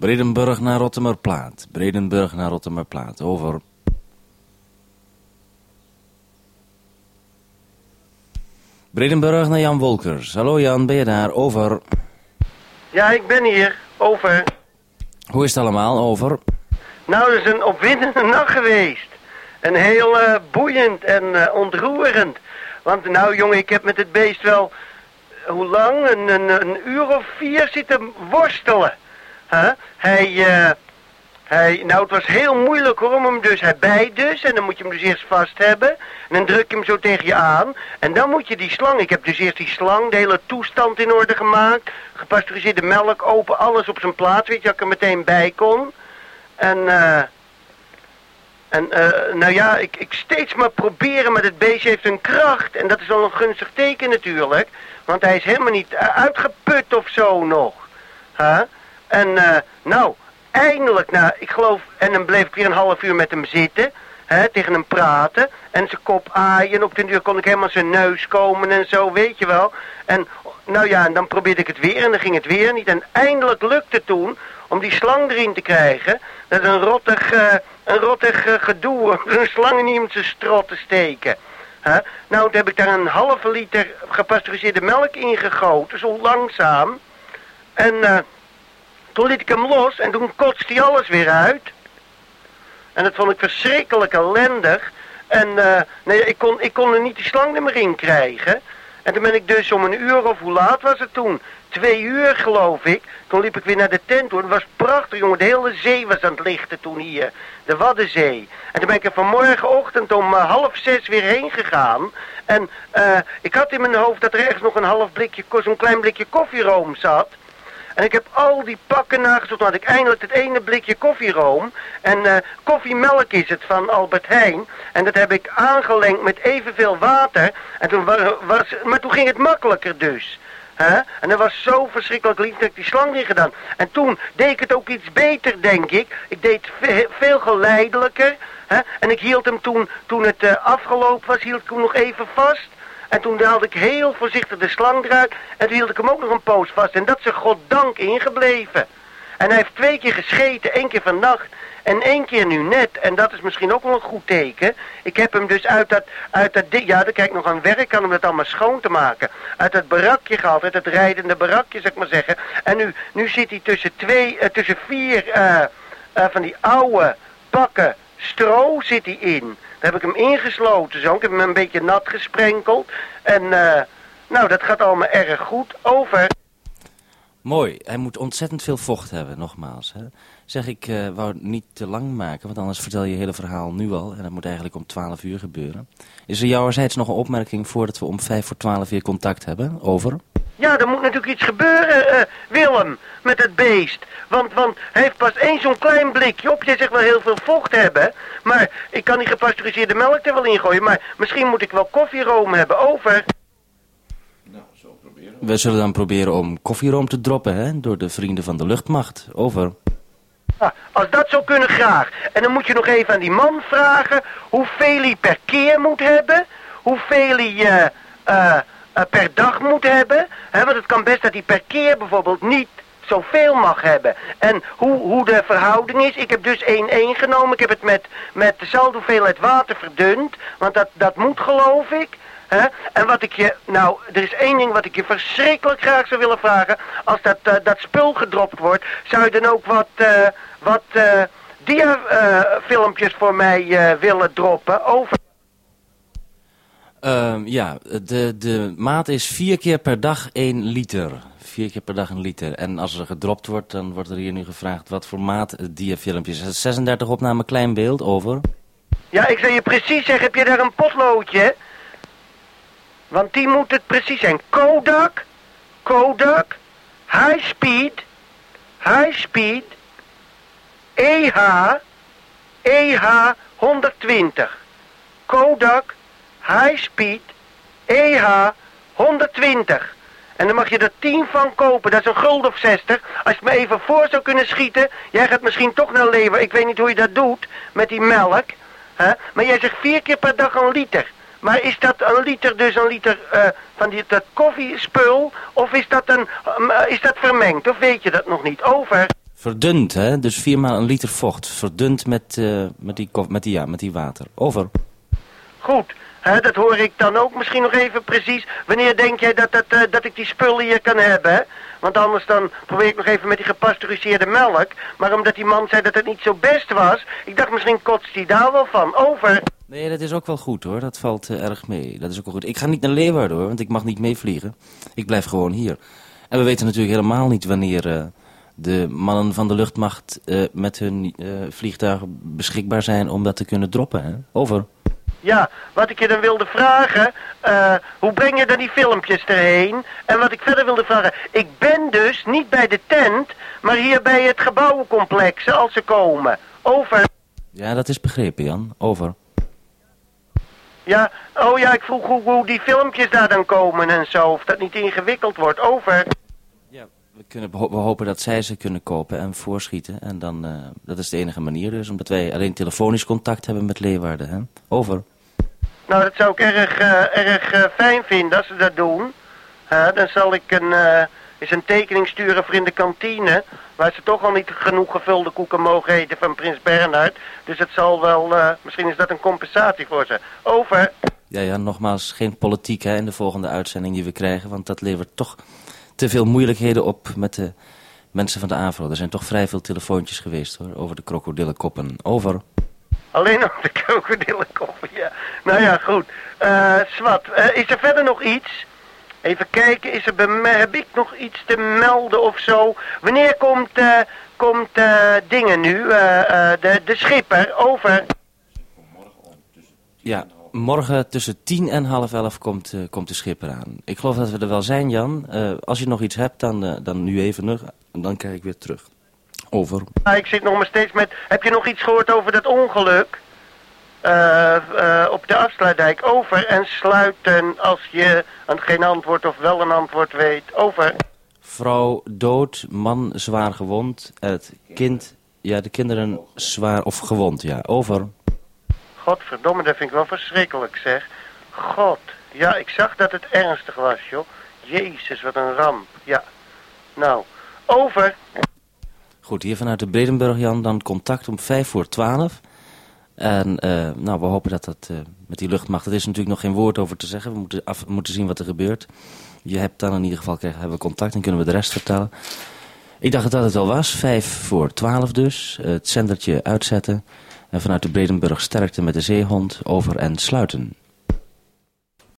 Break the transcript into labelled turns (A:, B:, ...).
A: Bredenburg naar Rottemerplaat. Bredenburg naar Rottemerplaat. Over. Bredenburg naar Jan Wolkers. Hallo Jan, ben je daar? Over.
B: Ja, ik ben hier. Over.
A: Hoe is het allemaal? Over.
B: Nou, het is een opwindende nacht geweest. En heel eh, boeiend en eh, ontroerend. Want nou jongen, ik heb met het beest wel, eh, hoe lang? Een, een, een uur of vier zitten worstelen. Huh? Hij, eh, hij, nou het was heel moeilijk hoor, om hem dus, hij bijt dus. En dan moet je hem dus eerst vast hebben. En dan druk je hem zo tegen je aan. En dan moet je die slang, ik heb dus eerst die slang, de hele toestand in orde gemaakt. Gepasteuriseerde melk, open, alles op zijn plaats, weet je, dat ik er meteen bij kon. En, eh... En eh, nou ja, ik, ik steeds maar proberen, maar het beestje heeft een kracht. En dat is al een gunstig teken natuurlijk. Want hij is helemaal niet uitgeput of zo nog. Huh? En eh, nou, eindelijk, nou, ik geloof... En dan bleef ik weer een half uur met hem zitten. Hè, tegen hem praten. En zijn kop aaien. Op den duur kon ik helemaal zijn neus komen en zo, weet je wel. En nou ja, en dan probeerde ik het weer en dan ging het weer niet. En eindelijk lukte toen om die slang erin te krijgen. Dat een rottig, eh, een rottig eh, gedoe om een slang in zijn strot te steken. Huh? Nou, toen heb ik daar een halve liter gepasteuriseerde melk in gegoten, zo langzaam. En eh, toen liet ik hem los en toen kotste hij alles weer uit. En dat vond ik verschrikkelijk ellendig. En eh, nee, ik, kon, ik kon er niet die slang er meer in krijgen. En toen ben ik dus om een uur of hoe laat was het toen? Twee uur geloof ik. Toen liep ik weer naar de tent toe. Het was prachtig jongen. De hele zee was aan het lichten toen hier. De Waddenzee. En toen ben ik er vanmorgenochtend om uh, half zes weer heen gegaan. En uh, ik had in mijn hoofd dat er ergens nog een half blikje, zo'n klein blikje koffieroom zat. En ik heb al die pakken nagezocht. Had ik eindelijk het ene blikje koffieroom. En uh, koffiemelk is het van Albert Heijn. En dat heb ik aangelengd met evenveel water. En toen was, maar toen ging het makkelijker dus. Huh? En dat was zo verschrikkelijk lief dat ik die slang weer gedaan. En toen deed ik het ook iets beter, denk ik. Ik deed veel geleidelijker. Huh? En ik hield hem toen, toen het uh, afgelopen was, hield ik hem nog even vast. En toen haalde ik heel voorzichtig de slang eruit. En toen hield ik hem ook nog een poos vast. En dat is er goddank ingebleven. En hij heeft twee keer gescheten. één keer vannacht en één keer nu net. En dat is misschien ook wel een goed teken. Ik heb hem dus uit dat... Uit dat ja, dan kijk nog aan werk aan om dat allemaal schoon te maken. Uit dat barakje gehaald. Uit het rijdende barakje, zeg maar zeggen. En nu, nu zit hij tussen twee... Uh, tussen vier uh, uh, van die oude pakken stro zit hij in. Daar heb ik hem ingesloten zo. Ik heb hem een beetje nat gesprenkeld. En uh, nou, dat gaat allemaal erg goed. Over.
A: Mooi. Hij moet ontzettend veel vocht hebben, nogmaals. Hè? Zeg, ik uh, wou niet te lang maken, want anders vertel je je hele verhaal nu al. En dat moet eigenlijk om 12 uur gebeuren. Is er jouwerzijds nog een opmerking voordat we om 5 voor 12 weer contact hebben? Over.
B: Ja, er moet natuurlijk iets gebeuren, uh, Willem, met het beest. Want, want hij heeft pas één zo'n klein blikje op. Jij zegt wel heel veel vocht hebben. Maar ik kan die gepasteuriseerde melk er wel in gooien. Maar misschien moet ik wel koffieroom hebben. Over.
A: Nou, zo proberen. We zullen dan proberen om koffieroom te droppen, hè? Door de vrienden van de luchtmacht. Over.
B: Ah, als dat zou kunnen, graag. En dan moet je nog even aan die man vragen... hoeveel hij per keer moet hebben... hoeveel hij... Uh, uh, uh, per dag moet hebben. Hè, want het kan best dat hij per keer bijvoorbeeld niet zoveel mag hebben. En hoe, hoe de verhouding is. Ik heb dus 1-1 genomen. Ik heb het met, met dezelfde hoeveelheid water verdund. Want dat, dat moet geloof ik. En wat ik je, nou, er is één ding wat ik je verschrikkelijk graag zou willen vragen. Als dat, uh, dat spul gedropt wordt, zou je dan ook wat, uh, wat uh, dia-filmpjes voor mij willen droppen over...
A: Uh, ja, de, de maat is vier keer per dag 1 liter. Vier keer per dag een liter. En als er gedropt wordt, dan wordt er hier nu gevraagd wat voor maat diafilmpjes. 36 opname klein beeld, over.
B: Ja, ik zou je precies zeggen, heb je daar een potloodje? Want die moet het precies zijn. Kodak, Kodak, high speed, high speed, EH, EH 120. Kodak, high speed, EH 120. En dan mag je er 10 van kopen. Dat is een gulden of 60. Als je me even voor zou kunnen schieten. Jij gaat misschien toch naar lever. Ik weet niet hoe je dat doet. Met die melk. Hè? Maar jij zegt vier keer per dag een liter. Maar is dat een liter dus een liter uh, van die, dat koffiespul? Of is dat, een, uh, is dat vermengd? Of weet je dat nog niet? Over.
A: Verdund, hè? Dus viermaal een liter vocht. Verdund met, uh, met, die, met, die, ja, met die water. Over.
B: Goed. Dat hoor ik dan ook misschien nog even precies. Wanneer denk jij dat, dat, uh, dat ik die spullen hier kan hebben? Want anders dan probeer ik nog even met die gepasteuriseerde melk. Maar omdat die man zei dat het niet zo best was... ik dacht misschien kotst hij daar wel van. Over.
A: Nee, dat is ook wel goed hoor. Dat valt uh, erg mee. Dat is ook wel goed. Ik ga niet naar Leeuwarden hoor, want ik mag niet meevliegen. Ik blijf gewoon hier. En we weten natuurlijk helemaal niet wanneer uh, de mannen van de luchtmacht met hun vliegtuigen beschikbaar zijn om dat te kunnen droppen. Hè? Over.
B: Ja, wat ik je dan wilde vragen, hoe breng je dan die filmpjes erheen? En wat ik verder wilde vragen, ik ben dus niet bij de tent, maar hier bij het gebouwencomplex als ze komen. Over.
A: Ja, dat is begrepen Jan. Over.
B: Ja, oh ja, ik vroeg hoe, hoe, die filmpjes daar dan komen en zo. Of dat niet ingewikkeld wordt. Over.
A: Ja, we, kunnen, we hopen dat zij ze kunnen kopen en voorschieten. En dan, uh, dat is de enige manier dus. Omdat wij alleen telefonisch contact hebben met Leeuwarden. Hè? Over.
B: Nou, dat zou ik erg, uh, erg uh, fijn vinden als ze dat doen. dan zal ik een, eens een tekening sturen voor in de kantine. Waar ze toch al niet genoeg gevulde koeken mogen eten van Prins Bernhard. Dus het zal wel, misschien is dat een compensatie voor ze. Over.
A: Ja, ja, nogmaals, geen politiek hè, in de volgende uitzending die we krijgen. Want dat levert toch te veel moeilijkheden op met de mensen van de AVRO. Er zijn toch vrij veel telefoontjes geweest hoor, over de krokodillenkoppen. Over.
B: Alleen over de krokodillenkoppen, ja. Nou ja, goed. Uh, is er verder nog iets? Even kijken, is er bij heb ik nog iets te melden of zo? Wanneer komt, uh, komt uh, dingen nu, de, de schipper, over?
A: Ja, morgen tussen tien en half elf komt, komt de schipper aan. Ik geloof dat we er wel zijn, Jan. als je nog iets hebt, dan, dan nu even nog, dan kijk ik weer terug. Over.
B: Ah, ik zit nog maar steeds met, heb je nog iets gehoord over dat ongeluk? Uh, uh, op de afsluitdijk over en sluiten als je een geen antwoord of wel een antwoord weet. Over.
A: Vrouw dood, man zwaar gewond, het kind, ja de kinderen zwaar of gewond, ja. Over.
B: Godverdomme, dat vind ik wel verschrikkelijk zeg. God, ja ik zag dat het ernstig was joh. Jezus, wat een ramp. Ja, nou, over.
A: Goed, hier vanuit de Bredenburg Jan, dan contact om vijf voor twaalf. En uh, nou, we hopen dat dat uh, met die luchtmacht... Er is natuurlijk nog geen woord over te zeggen. We moeten, af, moeten zien wat er gebeurt. Je hebt dan in ieder geval krijgen, hebben we contact en kunnen we de rest vertellen. Ik dacht dat het al was. Vijf voor twaalf dus. Het zendertje uitzetten. En vanuit de Bredenburg sterkte met de zeehond over en sluiten.